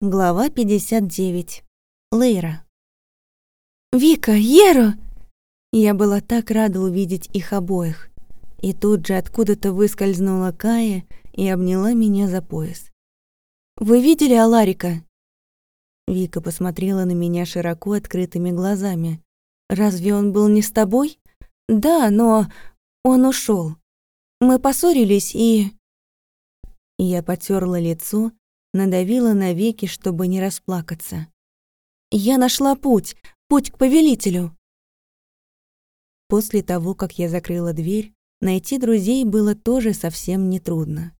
Глава 59. Лейра. «Вика! Еро!» Я была так рада увидеть их обоих. И тут же откуда-то выскользнула Кая и обняла меня за пояс. «Вы видели Аларика?» Вика посмотрела на меня широко открытыми глазами. «Разве он был не с тобой?» «Да, но он ушел. Мы поссорились и...» Я потерла лицо, надавила на веки, чтобы не расплакаться. «Я нашла путь, путь к повелителю!» После того, как я закрыла дверь, найти друзей было тоже совсем нетрудно.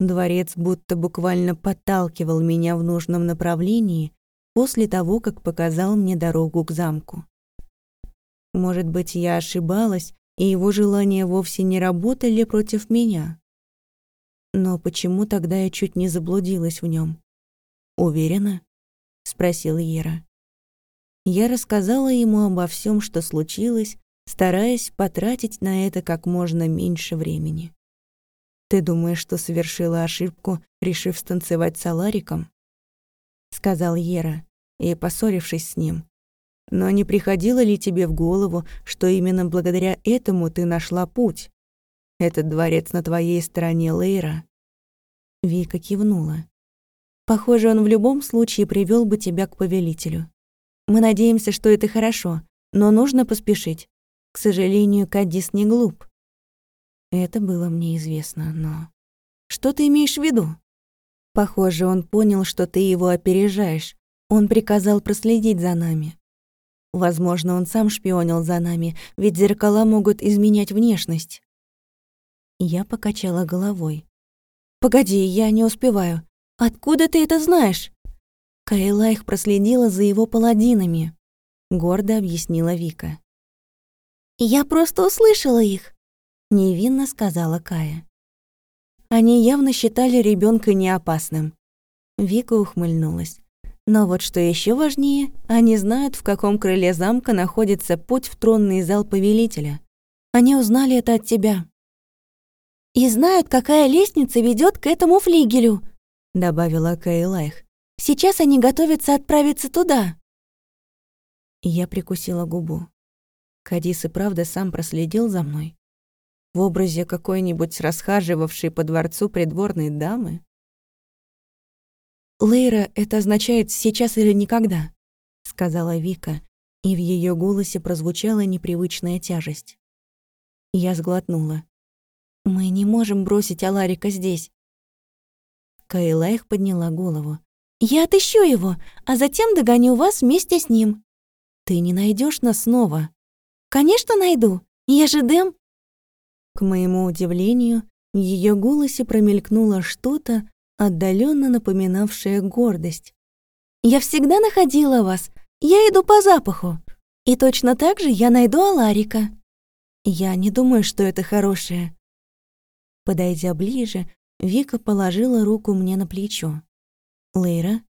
Дворец будто буквально подталкивал меня в нужном направлении после того, как показал мне дорогу к замку. Может быть, я ошибалась, и его желания вовсе не работали против меня. Но почему тогда я чуть не заблудилась в нем? «Уверена?» — спросил Ера. Я рассказала ему обо всем, что случилось, стараясь потратить на это как можно меньше времени. «Ты думаешь, что совершила ошибку, решив станцевать с Алариком?» — сказал Ера, и, поссорившись с ним. «Но не приходило ли тебе в голову, что именно благодаря этому ты нашла путь? Этот дворец на твоей стороне, Лейра». Вика кивнула. «Похоже, он в любом случае привел бы тебя к повелителю. Мы надеемся, что это хорошо, но нужно поспешить. К сожалению, Кадис не глуп». Это было мне известно, но... Что ты имеешь в виду? Похоже, он понял, что ты его опережаешь. Он приказал проследить за нами. Возможно, он сам шпионил за нами, ведь зеркала могут изменять внешность. Я покачала головой. «Погоди, я не успеваю. Откуда ты это знаешь?» Кайлайх проследила за его паладинами, гордо объяснила Вика. «Я просто услышала их», — невинно сказала Кая. Они явно считали ребенка неопасным. Вика ухмыльнулась. Но вот что еще важнее, они знают, в каком крыле замка находится путь в тронный зал повелителя. Они узнали это от тебя и знают, какая лестница ведет к этому флигелю», — добавила Кейлайх. «Сейчас они готовятся отправиться туда». Я прикусила губу. Кадис и правда сам проследил за мной. В образе какой-нибудь расхаживавшей по дворцу придворной дамы. «Лейра, это означает «сейчас или никогда», — сказала Вика, и в ее голосе прозвучала непривычная тяжесть. Я сглотнула. «Мы не можем бросить Аларика здесь». Кайлайх подняла голову. «Я отыщу его, а затем догоню вас вместе с ним». «Ты не найдешь нас снова?» «Конечно найду. Я же Дэм». К моему удивлению, в ее голосе промелькнуло что-то, отдаленно напоминавшее гордость. «Я всегда находила вас. Я иду по запаху. И точно так же я найду Аларика». «Я не думаю, что это хорошее. Подойдя ближе, Вика положила руку мне на плечо. «Лейра,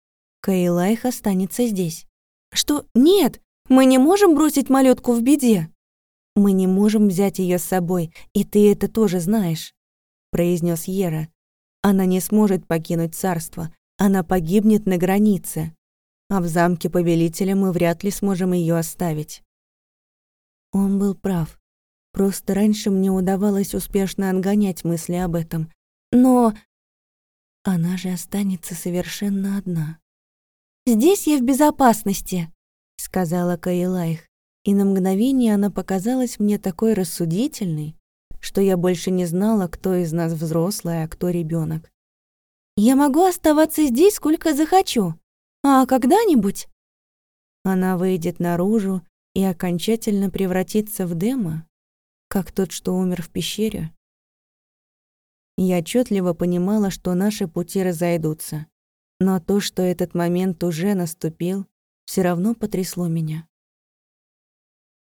Кайлайх останется здесь». «Что? Нет! Мы не можем бросить малютку в беде!» «Мы не можем взять ее с собой, и ты это тоже знаешь», — произнес Ера. «Она не сможет покинуть царство, она погибнет на границе, а в замке повелителя мы вряд ли сможем ее оставить». Он был прав. Просто раньше мне удавалось успешно отгонять мысли об этом. Но она же останется совершенно одна. «Здесь я в безопасности», — сказала Каилайх, и на мгновение она показалась мне такой рассудительной, что я больше не знала, кто из нас взрослый, а кто ребенок. «Я могу оставаться здесь сколько захочу, а когда-нибудь...» Она выйдет наружу и окончательно превратится в демо, как тот, что умер в пещере. Я отчетливо понимала, что наши пути разойдутся, но то, что этот момент уже наступил, все равно потрясло меня.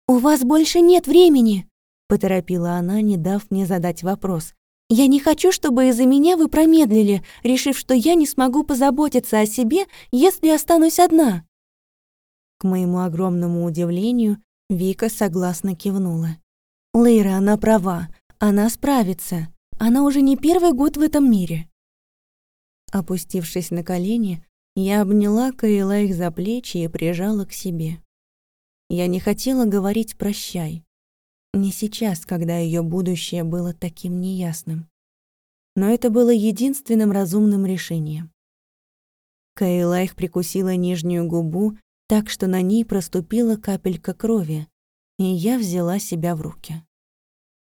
«У вас больше нет времени!» — поторопила она, не дав мне задать вопрос. «Я не хочу, чтобы из-за меня вы промедлили, решив, что я не смогу позаботиться о себе, если останусь одна». К моему огромному удивлению, Вика согласно кивнула. Лейра, она права. Она справится. Она уже не первый год в этом мире. Опустившись на колени, Я обняла Каила их за плечи и прижала к себе. Я не хотела говорить «прощай». Не сейчас, когда ее будущее было таким неясным. Но это было единственным разумным решением. Каилайх прикусила нижнюю губу так, что на ней проступила капелька крови, и я взяла себя в руки.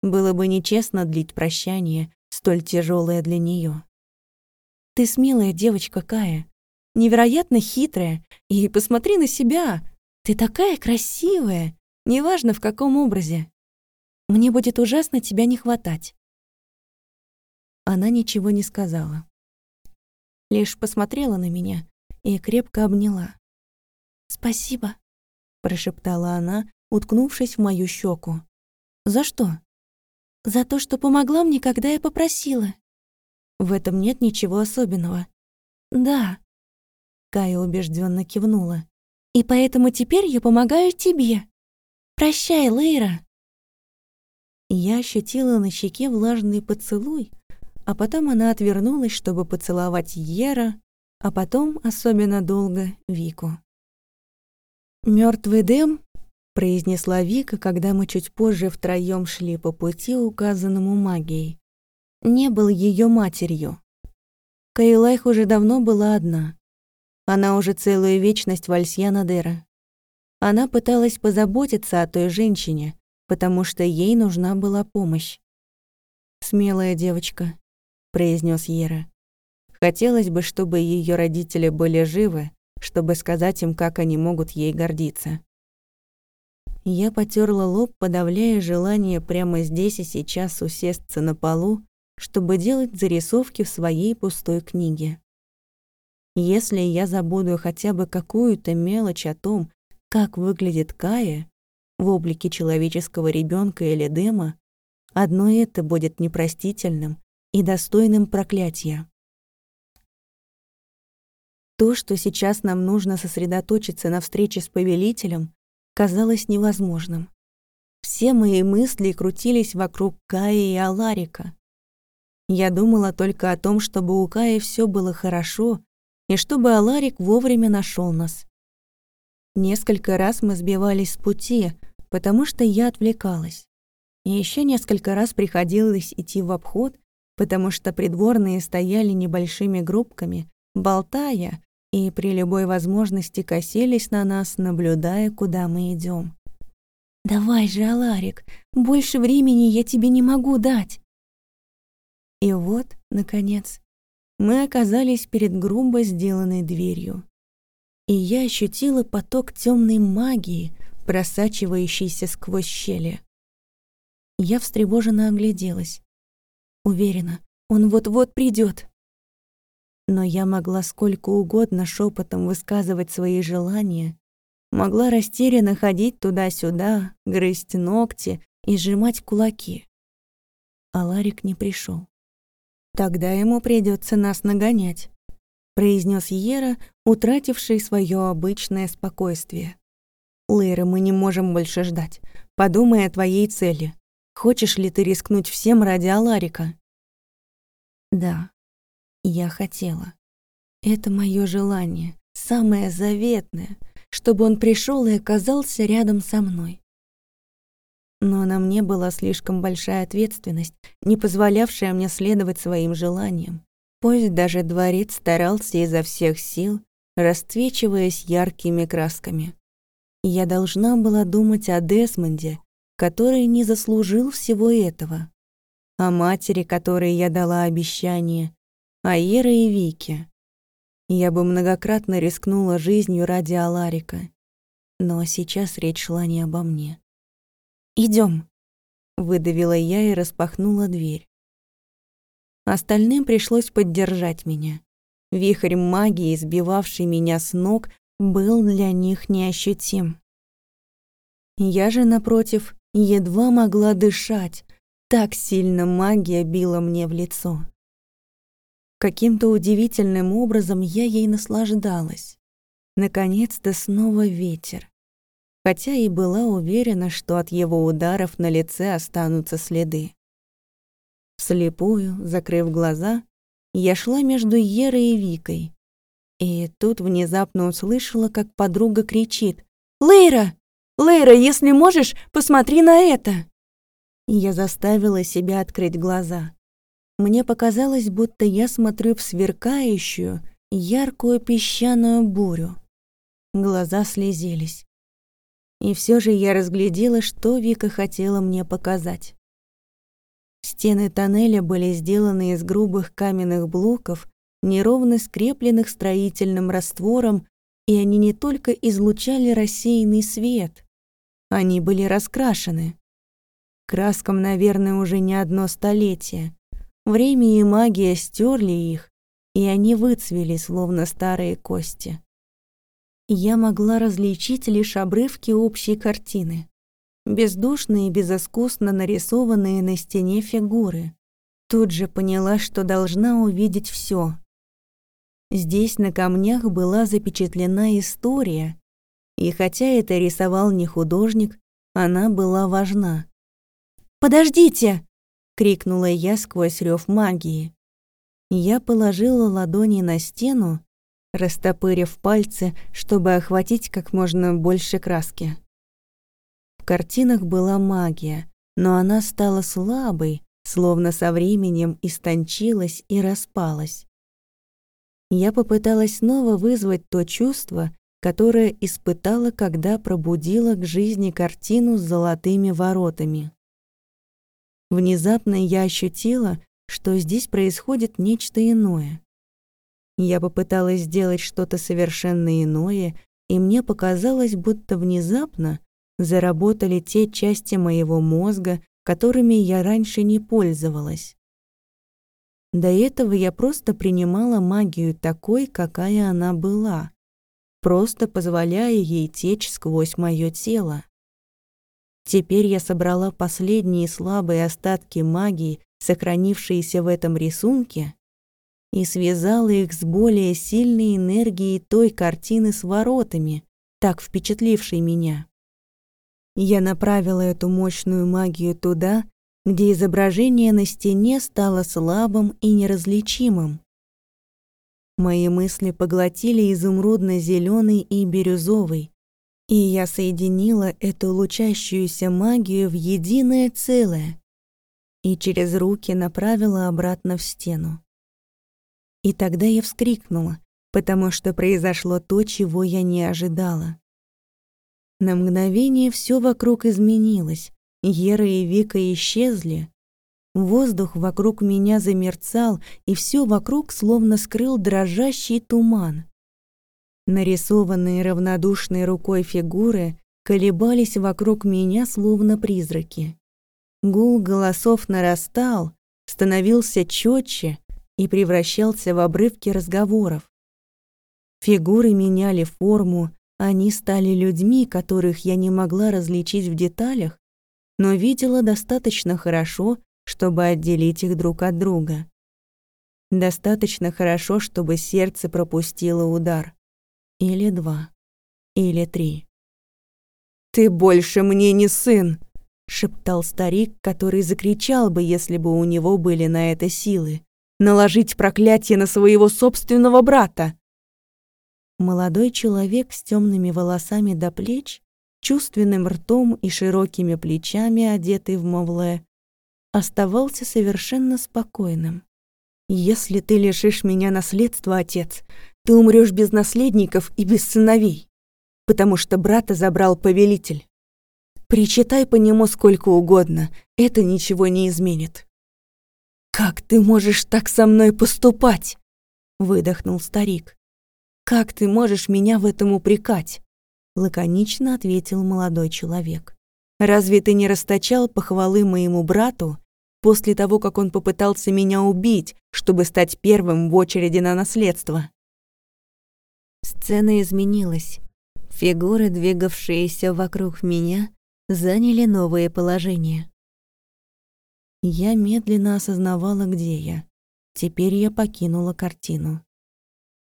Было бы нечестно длить прощание, столь тяжелое для нее. «Ты смелая девочка, Кая, невероятно хитрая, и посмотри на себя, ты такая красивая, неважно в каком образе. Мне будет ужасно тебя не хватать». Она ничего не сказала. Лишь посмотрела на меня и крепко обняла. «Спасибо», — прошептала она, уткнувшись в мою щеку. «За что?» «За то, что помогла мне, когда я попросила». «В этом нет ничего особенного». «Да», — Кая убежденно кивнула. «И поэтому теперь я помогаю тебе. Прощай, Лейра». Я ощутила на щеке влажный поцелуй, а потом она отвернулась, чтобы поцеловать Ера, а потом, особенно долго, Вику. Мертвый Дэм», — произнесла Вика, когда мы чуть позже втроем шли по пути, указанному магией, не был ее матерью. Кайлайх уже давно была одна. Она уже целую вечность вальсьяна Дера. Она пыталась позаботиться о той женщине, потому что ей нужна была помощь. «Смелая девочка», — произнес Ера. «Хотелось бы, чтобы ее родители были живы, чтобы сказать им, как они могут ей гордиться». Я потерла лоб, подавляя желание прямо здесь и сейчас усесться на полу, чтобы делать зарисовки в своей пустой книге. Если я забуду хотя бы какую-то мелочь о том, как выглядит Кая, в облике человеческого ребенка или дема, одно это будет непростительным и достойным проклятия. То, что сейчас нам нужно сосредоточиться на встрече с повелителем, казалось невозможным. Все мои мысли крутились вокруг Каи и Аларика. Я думала только о том, чтобы у Каи все было хорошо и чтобы Аларик вовремя нашел нас. Несколько раз мы сбивались с пути, потому что я отвлекалась. И еще несколько раз приходилось идти в обход, потому что придворные стояли небольшими группками, болтая, и при любой возможности косились на нас, наблюдая, куда мы идем. «Давай же, Аларик, больше времени я тебе не могу дать!» И вот, наконец, мы оказались перед грубо сделанной дверью. И я ощутила поток темной магии, просачивающийся сквозь щели. Я встревоженно огляделась. Уверена, он вот-вот придет. Но я могла сколько угодно шепотом высказывать свои желания, могла растерянно ходить туда-сюда, грызть ногти и сжимать кулаки. А Ларик не пришел. Тогда ему придется нас нагонять, произнес Ера, утративший свое обычное спокойствие. Лейра, мы не можем больше ждать. Подумай о твоей цели. Хочешь ли ты рискнуть всем ради Аларика? Да, я хотела. Это мое желание, самое заветное, чтобы он пришел и оказался рядом со мной. Но на мне была слишком большая ответственность, не позволявшая мне следовать своим желаниям. Пусть даже дворец старался изо всех сил, расцвечиваясь яркими красками. Я должна была думать о Десмонде, который не заслужил всего этого, о матери, которой я дала обещание, Ере и Вике. Я бы многократно рискнула жизнью ради Аларика, но сейчас речь шла не обо мне. Идем, выдавила я и распахнула дверь. Остальным пришлось поддержать меня. Вихрь магии, сбивавший меня с ног, был для них неощутим. Я же, напротив, едва могла дышать, так сильно магия била мне в лицо. Каким-то удивительным образом я ей наслаждалась. Наконец-то снова ветер. Хотя и была уверена, что от его ударов на лице останутся следы. Вслепую, закрыв глаза, я шла между Ерой и Викой, И тут внезапно услышала, как подруга кричит. «Лейра! Лейра, если можешь, посмотри на это!» Я заставила себя открыть глаза. Мне показалось, будто я смотрю в сверкающую, яркую песчаную бурю. Глаза слезились. И все же я разглядела, что Вика хотела мне показать. Стены тоннеля были сделаны из грубых каменных блоков, неровно скрепленных строительным раствором, и они не только излучали рассеянный свет, они были раскрашены. Краскам, наверное, уже не одно столетие. Время и магия стерли их, и они выцвели, словно старые кости. Я могла различить лишь обрывки общей картины. Бездушные безыскусно нарисованные на стене фигуры. Тут же поняла, что должна увидеть все. Здесь на камнях была запечатлена история, и хотя это рисовал не художник, она была важна. «Подождите!» — крикнула я сквозь рев магии. Я положила ладони на стену, растопырив пальцы, чтобы охватить как можно больше краски. В картинах была магия, но она стала слабой, словно со временем истончилась и распалась. Я попыталась снова вызвать то чувство, которое испытала, когда пробудила к жизни картину с золотыми воротами. Внезапно я ощутила, что здесь происходит нечто иное. Я попыталась сделать что-то совершенно иное, и мне показалось, будто внезапно заработали те части моего мозга, которыми я раньше не пользовалась. До этого я просто принимала магию такой, какая она была, просто позволяя ей течь сквозь мое тело. Теперь я собрала последние слабые остатки магии, сохранившиеся в этом рисунке, и связала их с более сильной энергией той картины с воротами, так впечатлившей меня. Я направила эту мощную магию туда, где изображение на стене стало слабым и неразличимым. Мои мысли поглотили изумрудно зеленый и бирюзовый, и я соединила эту лучащуюся магию в единое целое и через руки направила обратно в стену. И тогда я вскрикнула, потому что произошло то, чего я не ожидала. На мгновение все вокруг изменилось, Ера и Вика исчезли. Воздух вокруг меня замерцал, и все вокруг словно скрыл дрожащий туман. Нарисованные равнодушной рукой фигуры колебались вокруг меня, словно призраки. Гул голосов нарастал, становился четче и превращался в обрывки разговоров. Фигуры меняли форму, они стали людьми, которых я не могла различить в деталях, но видела достаточно хорошо, чтобы отделить их друг от друга. Достаточно хорошо, чтобы сердце пропустило удар. Или два. Или три. «Ты больше мне не сын!» — шептал старик, который закричал бы, если бы у него были на это силы. «Наложить проклятие на своего собственного брата!» Молодой человек с темными волосами до плеч чувственным ртом и широкими плечами, одетый в мовле, оставался совершенно спокойным. «Если ты лишишь меня наследства, отец, ты умрёшь без наследников и без сыновей, потому что брата забрал повелитель. Причитай по нему сколько угодно, это ничего не изменит». «Как ты можешь так со мной поступать?» — выдохнул старик. «Как ты можешь меня в этом упрекать? лаконично ответил молодой человек. Разве ты не расточал похвалы моему брату после того, как он попытался меня убить, чтобы стать первым в очереди на наследство? Сцена изменилась. Фигуры, двигавшиеся вокруг меня, заняли новые положения. Я медленно осознавала, где я. Теперь я покинула картину.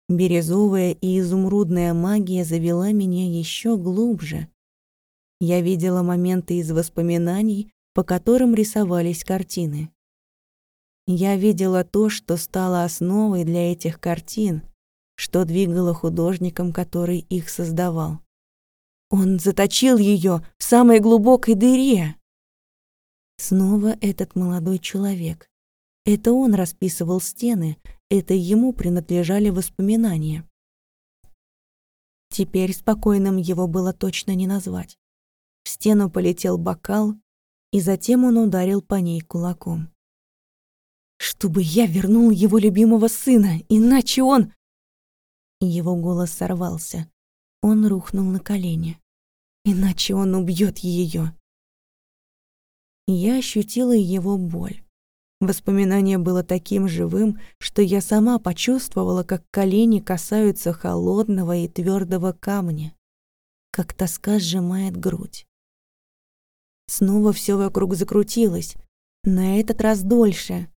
Бирюзовая и изумрудная магия завела меня еще глубже. Я видела моменты из воспоминаний, по которым рисовались картины. Я видела то, что стало основой для этих картин, что двигало художником, который их создавал. Он заточил ее в самой глубокой дыре. Снова этот молодой человек. Это он расписывал стены, это ему принадлежали воспоминания. Теперь спокойным его было точно не назвать. В стену полетел бокал, и затем он ударил по ней кулаком. «Чтобы я вернул его любимого сына, иначе он...» Его голос сорвался. Он рухнул на колени. «Иначе он убьет ее. Я ощутила его боль. Воспоминание было таким живым, что я сама почувствовала, как колени касаются холодного и твердого камня, как тоска сжимает грудь. Снова все вокруг закрутилось, на этот раз дольше.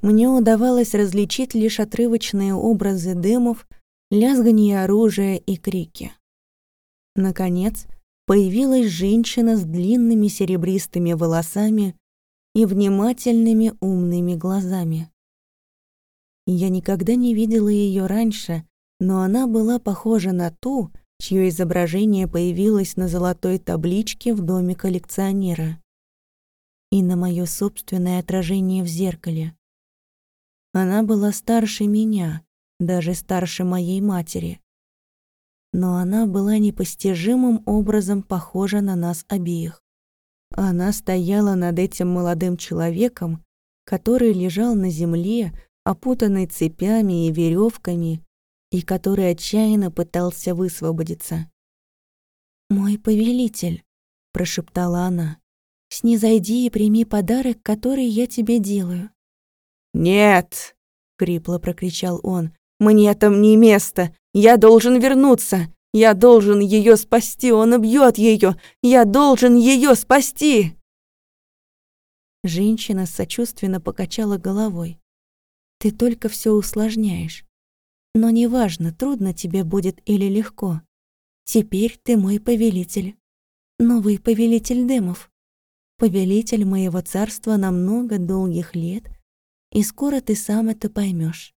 Мне удавалось различить лишь отрывочные образы дымов, лязганье оружия и крики. Наконец, появилась женщина с длинными серебристыми волосами и внимательными умными глазами. Я никогда не видела ее раньше, но она была похожа на ту, чье изображение появилось на золотой табличке в доме коллекционера и на мое собственное отражение в зеркале. Она была старше меня, даже старше моей матери. Но она была непостижимым образом похожа на нас обеих. Она стояла над этим молодым человеком, который лежал на земле, опутанный цепями и веревками, и который отчаянно пытался высвободиться. «Мой повелитель», — прошептала она, — «снизойди и прими подарок, который я тебе делаю». «Нет!» — хрипло прокричал он. «Мне там не место! Я должен вернуться! Я должен ее спасти, он убьет ее! Я должен ее спасти!» Женщина сочувственно покачала головой. «Ты только все усложняешь. Но неважно, трудно тебе будет или легко. Теперь ты мой повелитель. Новый повелитель демов. Повелитель моего царства на много долгих лет, и скоро ты сам это поймешь.